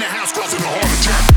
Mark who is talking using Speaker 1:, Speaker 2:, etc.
Speaker 1: in the house causing a heart attack.